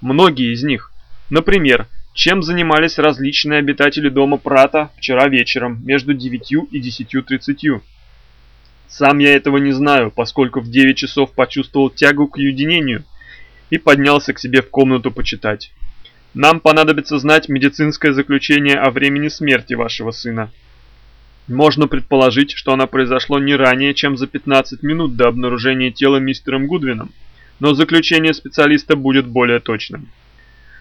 Многие из них. Например, чем занимались различные обитатели дома Прата вчера вечером между 9 и 10.30. Сам я этого не знаю, поскольку в 9 часов почувствовал тягу к уединению и поднялся к себе в комнату почитать. Нам понадобится знать медицинское заключение о времени смерти вашего сына. Можно предположить, что оно произошло не ранее, чем за 15 минут до обнаружения тела мистером Гудвином, но заключение специалиста будет более точным.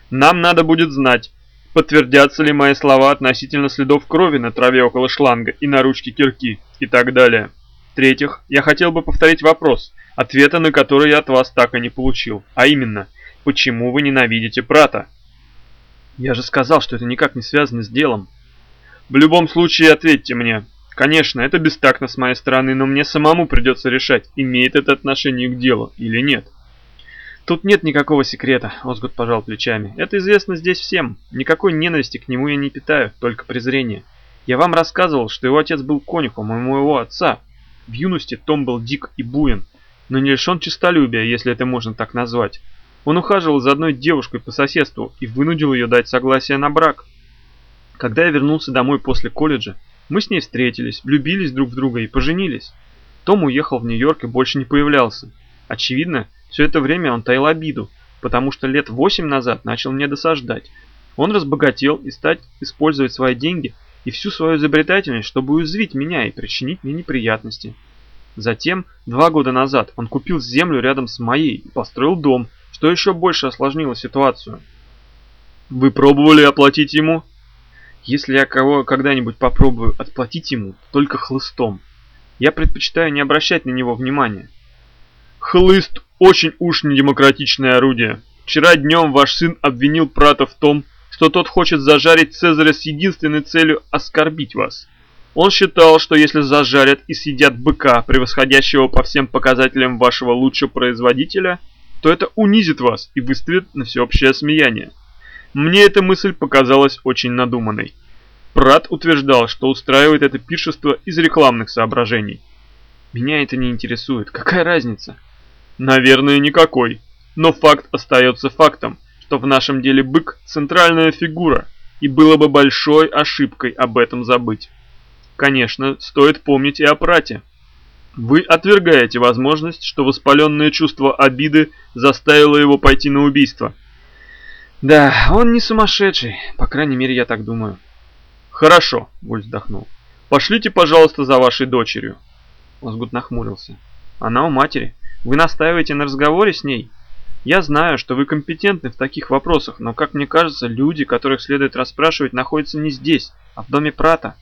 Нам надо будет знать, подтвердятся ли мои слова относительно следов крови на траве около шланга и на ручке кирки и так далее. В-третьих, я хотел бы повторить вопрос, ответа на который я от вас так и не получил, а именно, почему вы ненавидите Прата? Я же сказал, что это никак не связано с делом. В любом случае ответьте мне. Конечно, это бестактно с моей стороны, но мне самому придется решать, имеет это отношение к делу или нет. Тут нет никакого секрета, Озгут пожал плечами. Это известно здесь всем. Никакой ненависти к нему я не питаю, только презрение. Я вам рассказывал, что его отец был конюхом, и моего отца. В юности Том был дик и буен, но не лишен честолюбия, если это можно так назвать. Он ухаживал за одной девушкой по соседству и вынудил ее дать согласие на брак. Когда я вернулся домой после колледжа, мы с ней встретились, влюбились друг в друга и поженились. Том уехал в Нью-Йорк и больше не появлялся. Очевидно, все это время он таил обиду, потому что лет восемь назад начал мне досаждать. Он разбогател и стать использовать свои деньги и всю свою изобретательность, чтобы уязвить меня и причинить мне неприятности. Затем, два года назад, он купил землю рядом с моей и построил дом, что еще больше осложнило ситуацию. Вы пробовали оплатить ему? Если я кого когда-нибудь попробую отплатить ему, только хлыстом. Я предпочитаю не обращать на него внимания. Хлыст очень уж недемократичное орудие. Вчера днем ваш сын обвинил Прата в том, что тот хочет зажарить Цезаря с единственной целью оскорбить вас. Он считал, что если зажарят и съедят быка, превосходящего по всем показателям вашего лучшего производителя, то это унизит вас и выставит на всеобщее смеяние. Мне эта мысль показалась очень надуманной. Прат утверждал, что устраивает это пиршество из рекламных соображений. Меня это не интересует. Какая разница? Наверное, никакой. Но факт остается фактом, что в нашем деле бык – центральная фигура, и было бы большой ошибкой об этом забыть. Конечно, стоит помнить и о прате. Вы отвергаете возможность, что воспаленное чувство обиды заставило его пойти на убийство. Да, он не сумасшедший, по крайней мере, я так думаю. Хорошо, Вульф вздохнул. Пошлите, пожалуйста, за вашей дочерью. Озгут нахмурился. Она у матери. Вы настаиваете на разговоре с ней? Я знаю, что вы компетентны в таких вопросах, но, как мне кажется, люди, которых следует расспрашивать, находятся не здесь, а в доме Прата.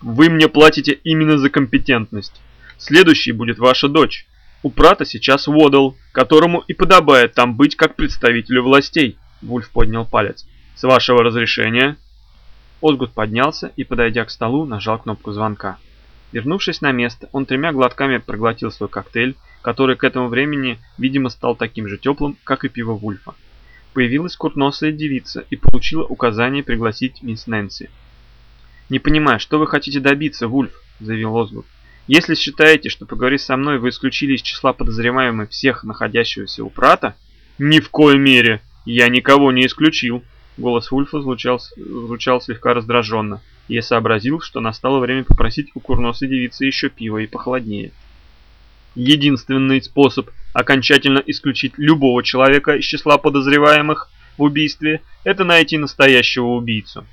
Вы мне платите именно за компетентность. Следующей будет ваша дочь. У Прата сейчас Водал, которому и подобает там быть как представителю властей. Вульф поднял палец. С вашего разрешения? Озгут поднялся и, подойдя к столу, нажал кнопку звонка. Вернувшись на место, он тремя глотками проглотил свой коктейль, который к этому времени, видимо, стал таким же теплым, как и пиво Вульфа. Появилась курносая девица и получила указание пригласить мисс Нэнси. «Не понимаю, что вы хотите добиться, Вульф?» – заявил Озгут. «Если считаете, что поговорив со мной, вы исключили из числа подозреваемых всех находящегося у Прата...» «Ни в коей мере! Я никого не исключил!» Голос Вульфа звучал, звучал слегка раздраженно, я сообразил, что настало время попросить у курносой девицы еще пива и похолоднее. Единственный способ окончательно исключить любого человека из числа подозреваемых в убийстве – это найти настоящего убийцу.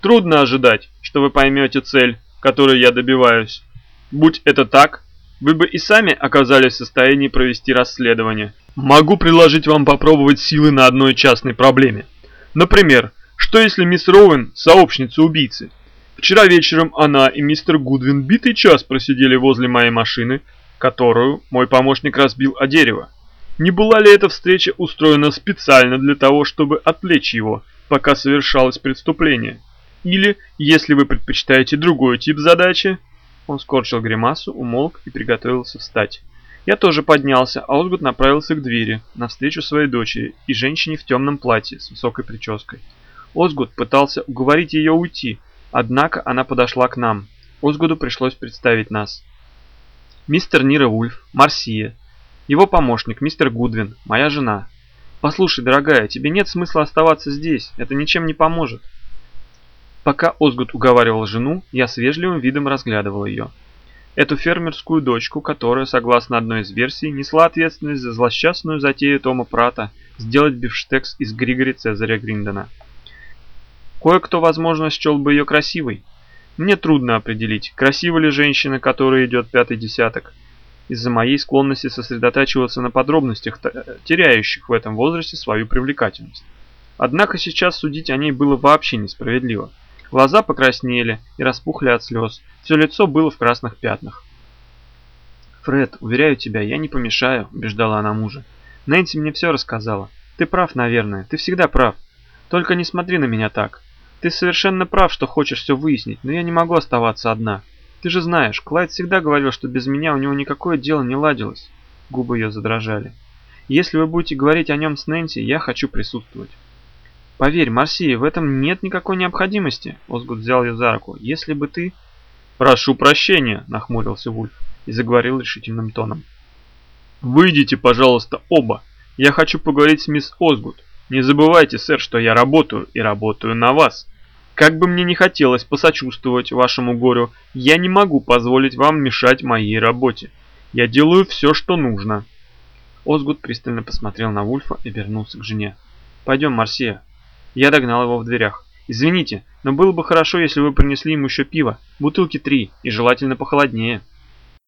Трудно ожидать, что вы поймете цель, которой я добиваюсь. Будь это так, вы бы и сами оказались в состоянии провести расследование. Могу предложить вам попробовать силы на одной частной проблеме. Например, что если мисс Роуэн – сообщница убийцы? Вчера вечером она и мистер Гудвин битый час просидели возле моей машины, которую мой помощник разбил о дерево. Не была ли эта встреча устроена специально для того, чтобы отвлечь его, пока совершалось преступление? Или, если вы предпочитаете другой тип задачи... Он скорчил гримасу, умолк и приготовился встать. Я тоже поднялся, а Озгут направился к двери, навстречу своей дочери и женщине в темном платье с высокой прической. Озгут пытался уговорить ее уйти, однако она подошла к нам. Озгуду пришлось представить нас. Мистер Нира Вульф, Марсия, его помощник, мистер Гудвин, моя жена. «Послушай, дорогая, тебе нет смысла оставаться здесь, это ничем не поможет». Пока Озгут уговаривал жену, я с вежливым видом разглядывал ее. Эту фермерскую дочку, которая, согласно одной из версий, несла ответственность за злосчастную затею Тома Прата сделать бифштекс из Григори Цезаря Гриндона. Кое-кто, возможно, счел бы ее красивой. Мне трудно определить, красива ли женщина, которая идет пятый десяток, из-за моей склонности сосредотачиваться на подробностях, теряющих в этом возрасте свою привлекательность. Однако сейчас судить о ней было вообще несправедливо. Глаза покраснели и распухли от слез, все лицо было в красных пятнах. «Фред, уверяю тебя, я не помешаю», – убеждала она мужа. «Нэнси мне все рассказала. Ты прав, наверное, ты всегда прав. Только не смотри на меня так. Ты совершенно прав, что хочешь все выяснить, но я не могу оставаться одна. Ты же знаешь, Клайд всегда говорил, что без меня у него никакое дело не ладилось. Губы ее задрожали. Если вы будете говорить о нем с Нэнси, я хочу присутствовать. Поверь, Марсия, в этом нет никакой необходимости. Озгут взял ее за руку. Если бы ты... Прошу прощения, нахмурился Вульф и заговорил решительным тоном. Выйдите, пожалуйста, оба. Я хочу поговорить с мисс Озгут. Не забывайте, сэр, что я работаю и работаю на вас. Как бы мне не хотелось посочувствовать вашему горю, я не могу позволить вам мешать моей работе. Я делаю все, что нужно. Озгут пристально посмотрел на Вульфа и вернулся к жене. «Пойдем, Марсия». Я догнал его в дверях. «Извините, но было бы хорошо, если вы принесли ему еще пиво, бутылки три, и желательно похолоднее».